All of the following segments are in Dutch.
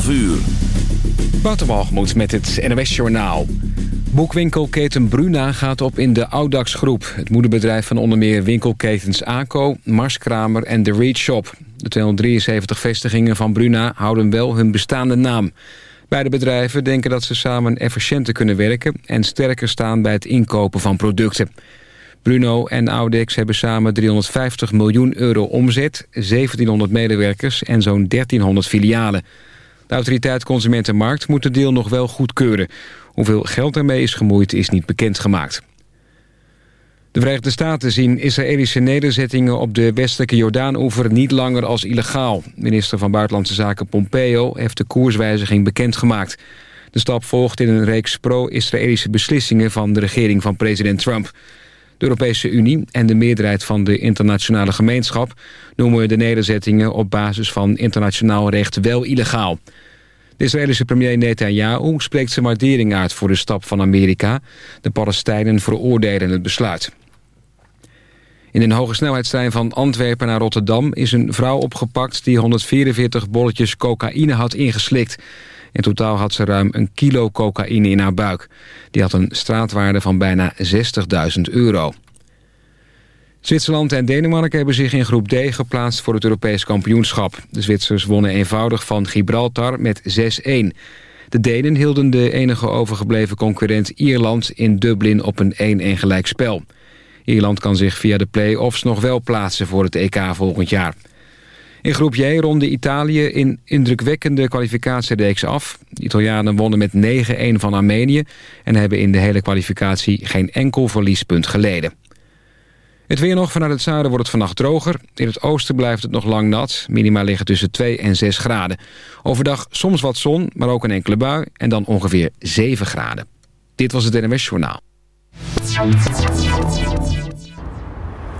12 uur. Met het NOS Journaal. Boekwinkelketen Bruna gaat op in de Audax Groep. Het moederbedrijf van onder meer winkelketens ACO, Marskramer en The Reach Shop. De 273 vestigingen van Bruna houden wel hun bestaande naam. Beide bedrijven denken dat ze samen efficiënter kunnen werken... en sterker staan bij het inkopen van producten. Bruno en Audex hebben samen 350 miljoen euro omzet... 1700 medewerkers en zo'n 1300 filialen. De autoriteit Consumentenmarkt moet de deal nog wel goedkeuren. Hoeveel geld ermee is gemoeid is niet bekendgemaakt. De Verenigde Staten zien Israëlische nederzettingen op de westelijke Jordaan-oever niet langer als illegaal. Minister van Buitenlandse Zaken Pompeo heeft de koerswijziging bekendgemaakt. De stap volgt in een reeks pro-Israëlische beslissingen van de regering van president Trump. De Europese Unie en de meerderheid van de internationale gemeenschap noemen de nederzettingen op basis van internationaal recht wel illegaal. De Israëlische premier Netanyahu spreekt zijn waardering uit voor de stap van Amerika. De Palestijnen veroordelen het besluit. In een hoge snelheidstrein van Antwerpen naar Rotterdam... is een vrouw opgepakt die 144 bolletjes cocaïne had ingeslikt. In totaal had ze ruim een kilo cocaïne in haar buik. Die had een straatwaarde van bijna 60.000 euro. Zwitserland en Denemarken hebben zich in groep D geplaatst voor het Europees kampioenschap. De Zwitsers wonnen eenvoudig van Gibraltar met 6-1. De Denen hielden de enige overgebleven concurrent Ierland in Dublin op een 1-1 gelijkspel. Ierland kan zich via de play-offs nog wel plaatsen voor het EK volgend jaar. In groep J ronde Italië in indrukwekkende kwalificatiereeks af. De Italianen wonnen met 9-1 van Armenië... en hebben in de hele kwalificatie geen enkel verliespunt geleden. Het weer nog vanuit het zuiden wordt het vannacht droger. In het oosten blijft het nog lang nat. Minima liggen tussen 2 en 6 graden. Overdag soms wat zon, maar ook een enkele bui. En dan ongeveer 7 graden. Dit was het NMS Journaal.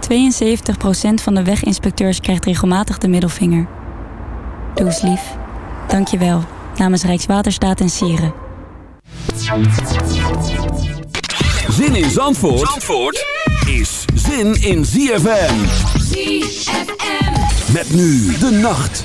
72% van de weginspecteurs krijgt regelmatig de middelvinger. Doe eens lief. Dank je wel. Namens Rijkswaterstaat en Sieren. Zin in Zandvoort, Zandvoort is zin in ZFM. ZFM. Met nu de nacht.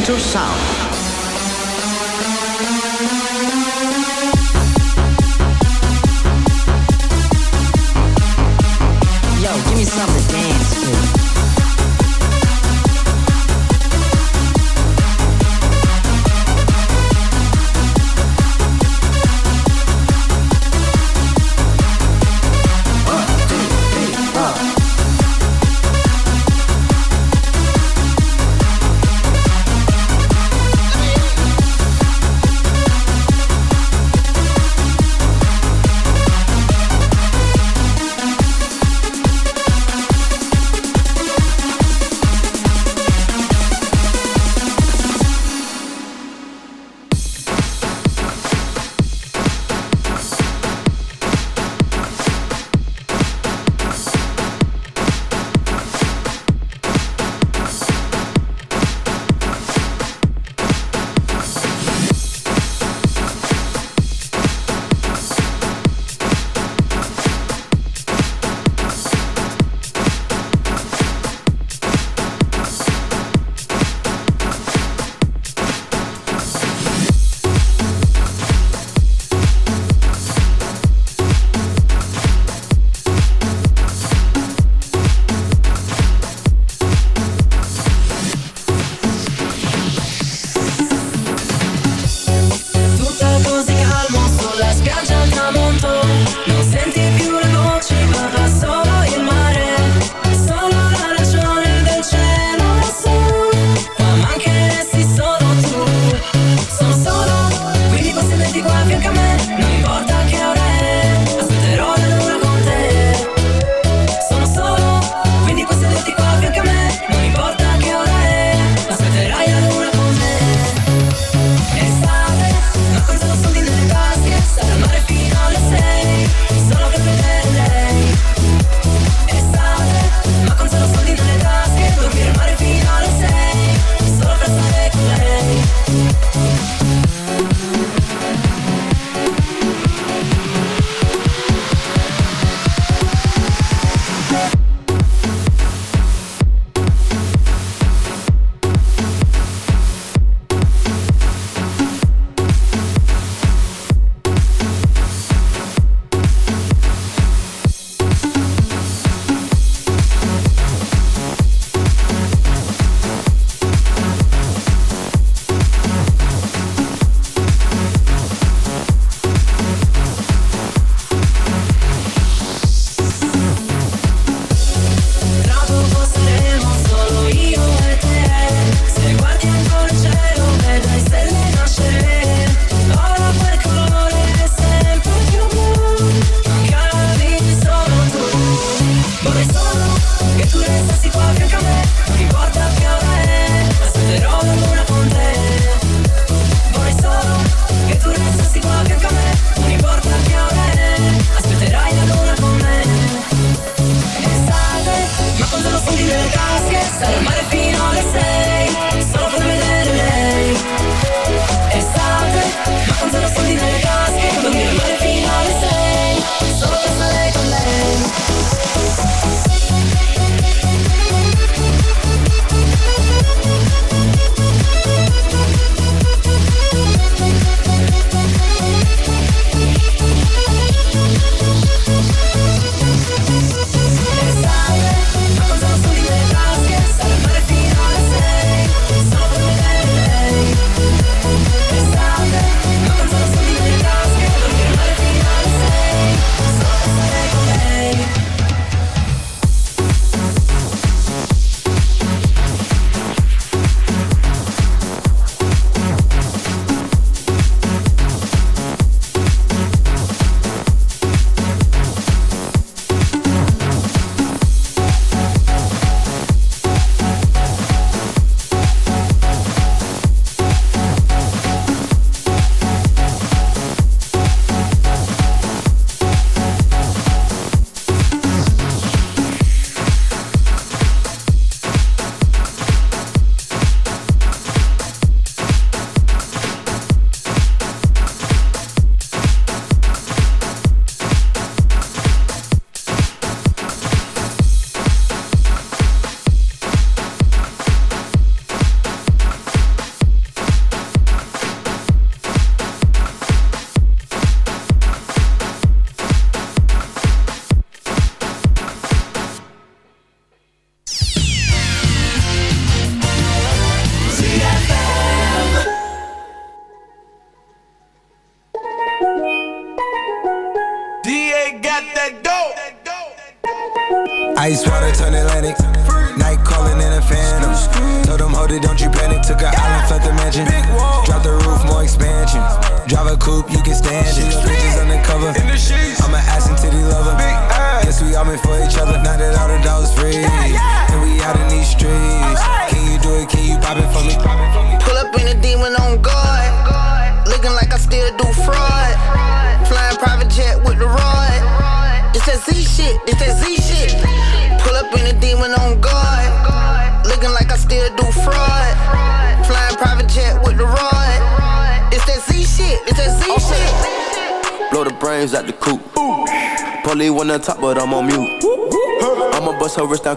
Into Sound.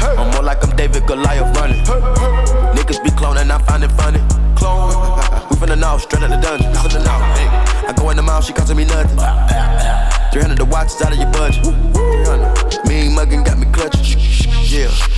I'm more like I'm David Goliath running. Niggas be cloning, I find it funny. Clone. We the know, straight out the dungeon. Hey. I go in the mouth, she costing me nothing. 300 the watch is out of your budget. 300. Mean muggin' got me clutching. Yeah.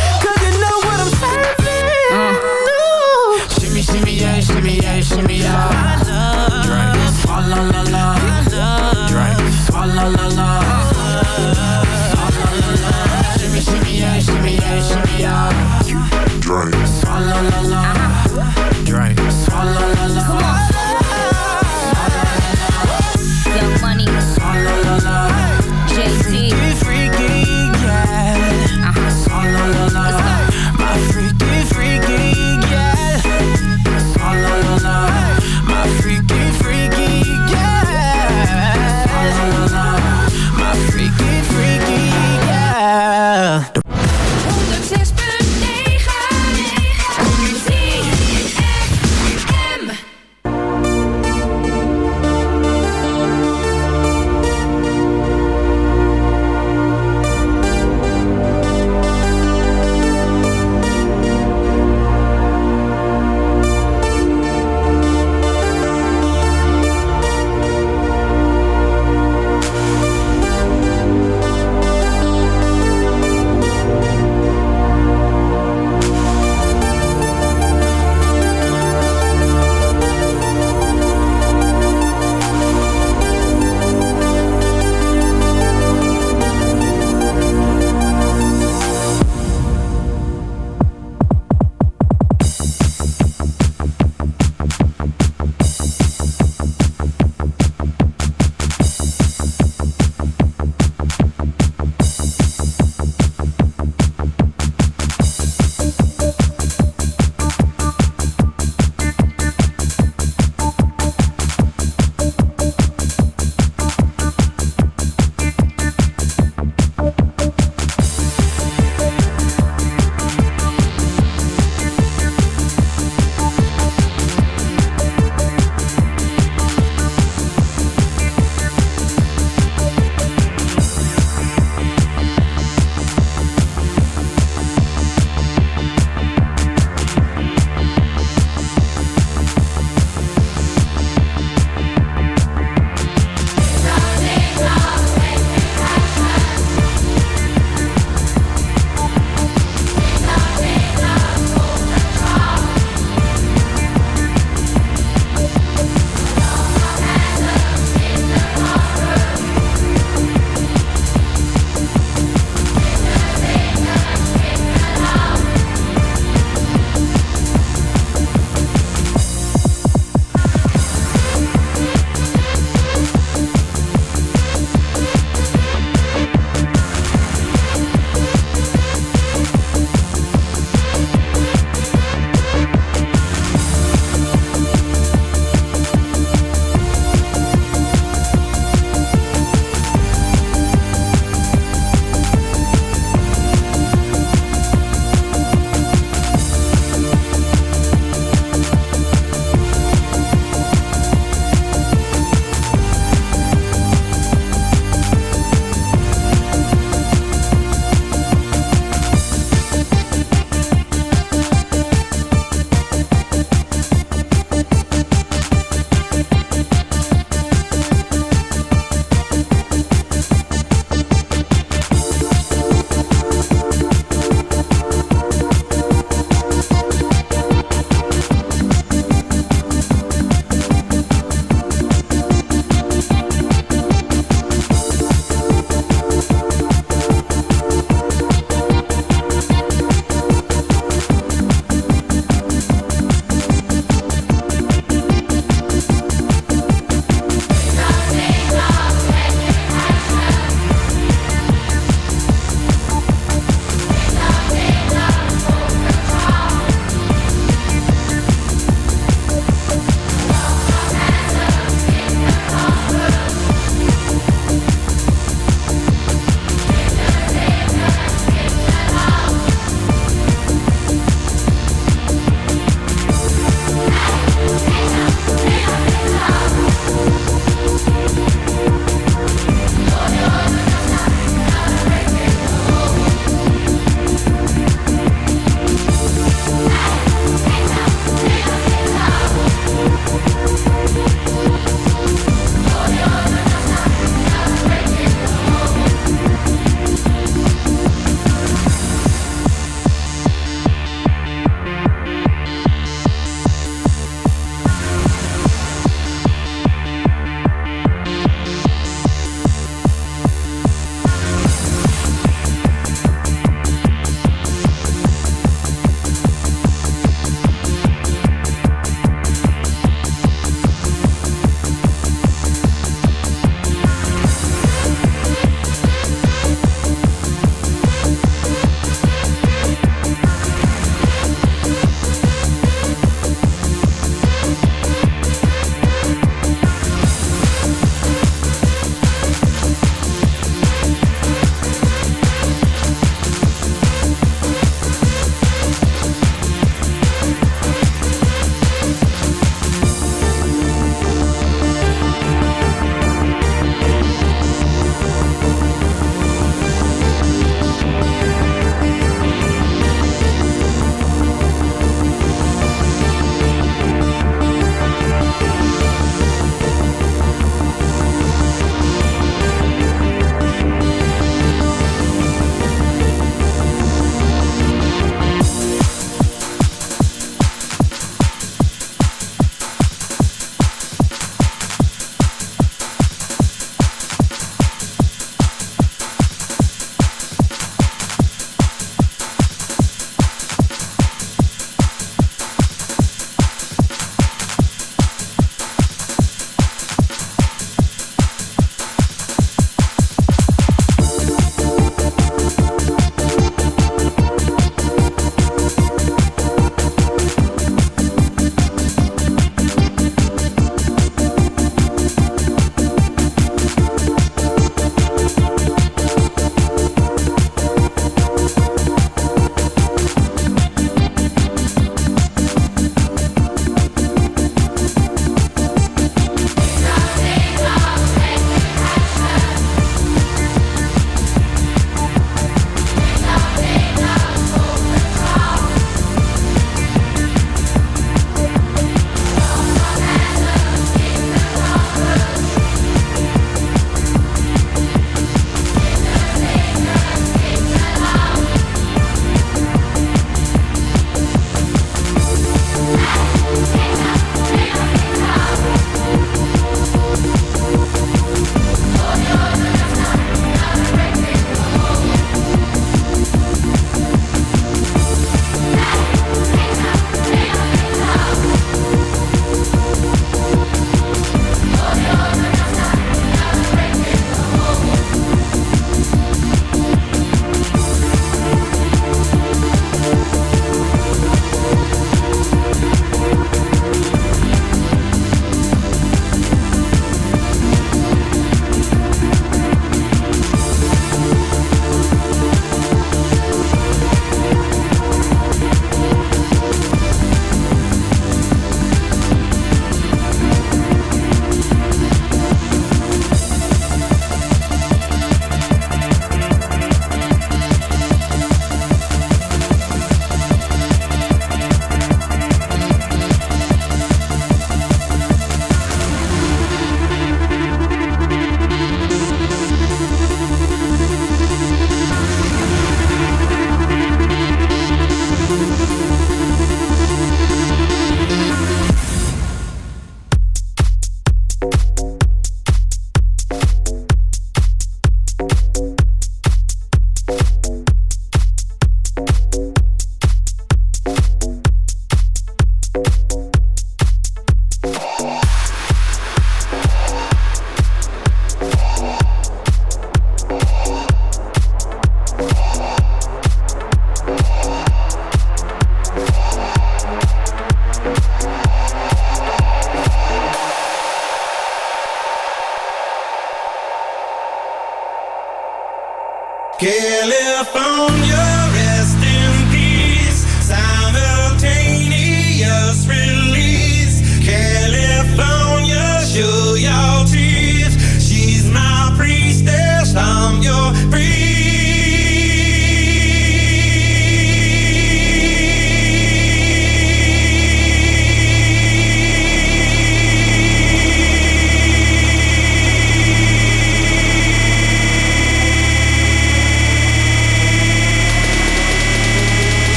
me off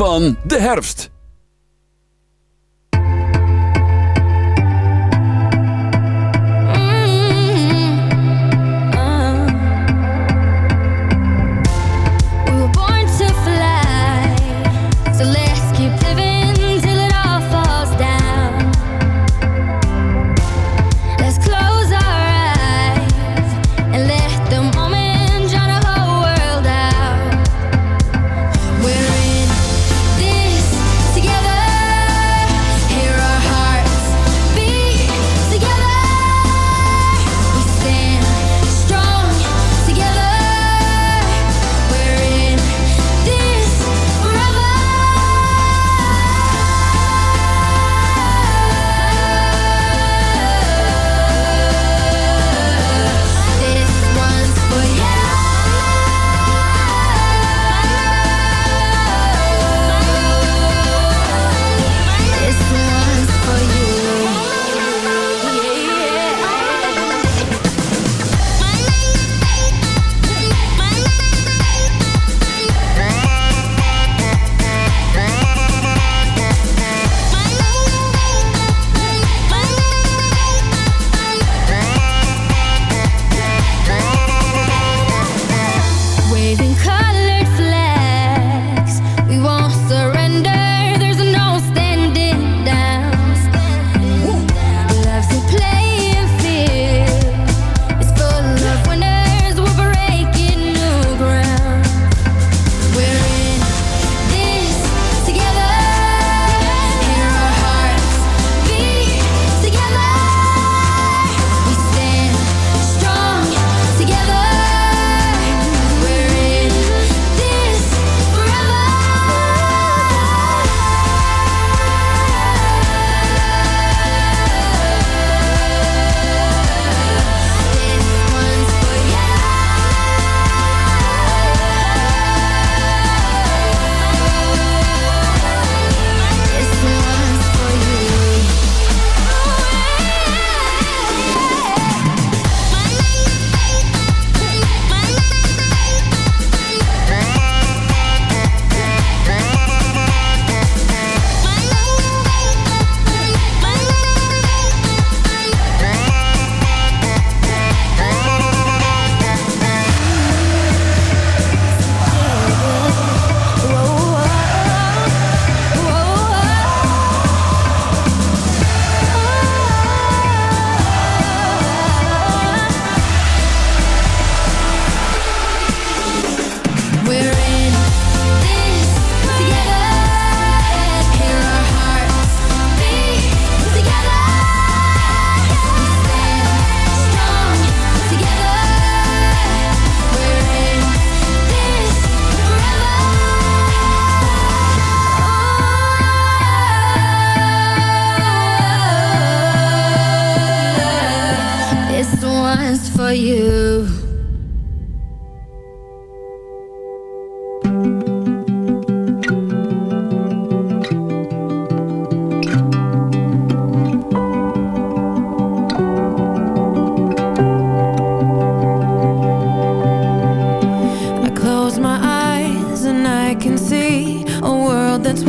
van de herfst.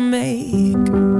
make.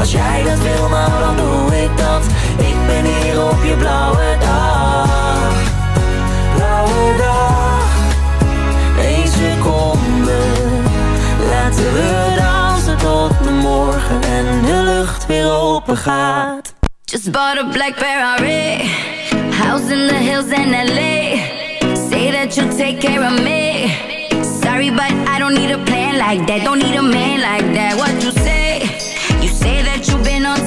Als jij dat wil, nou dan doe ik dat Ik ben hier op je blauwe dag Blauwe dag Eén seconde Laten we dansen tot de morgen En de lucht weer open gaat Just bought a black Ferrari. House in the hills in LA. Say that you'll take care of me. Sorry, but I don't need a plan like that. Don't need a man like that. What you say?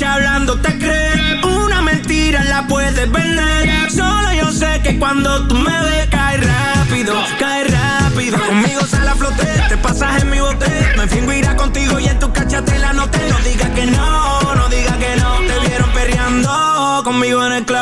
Hablando te cree. Una mentira la puedes vender. Solo yo sé que cuando tú me ves, cae rápido, cae rápido. Conmigo sale a flote, te pasas en mi bote. Me fingo irá contigo y en tu cachatela no te no digas que no, no digas que no. Te vieron perreando conmigo en el club.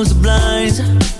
close the blinds.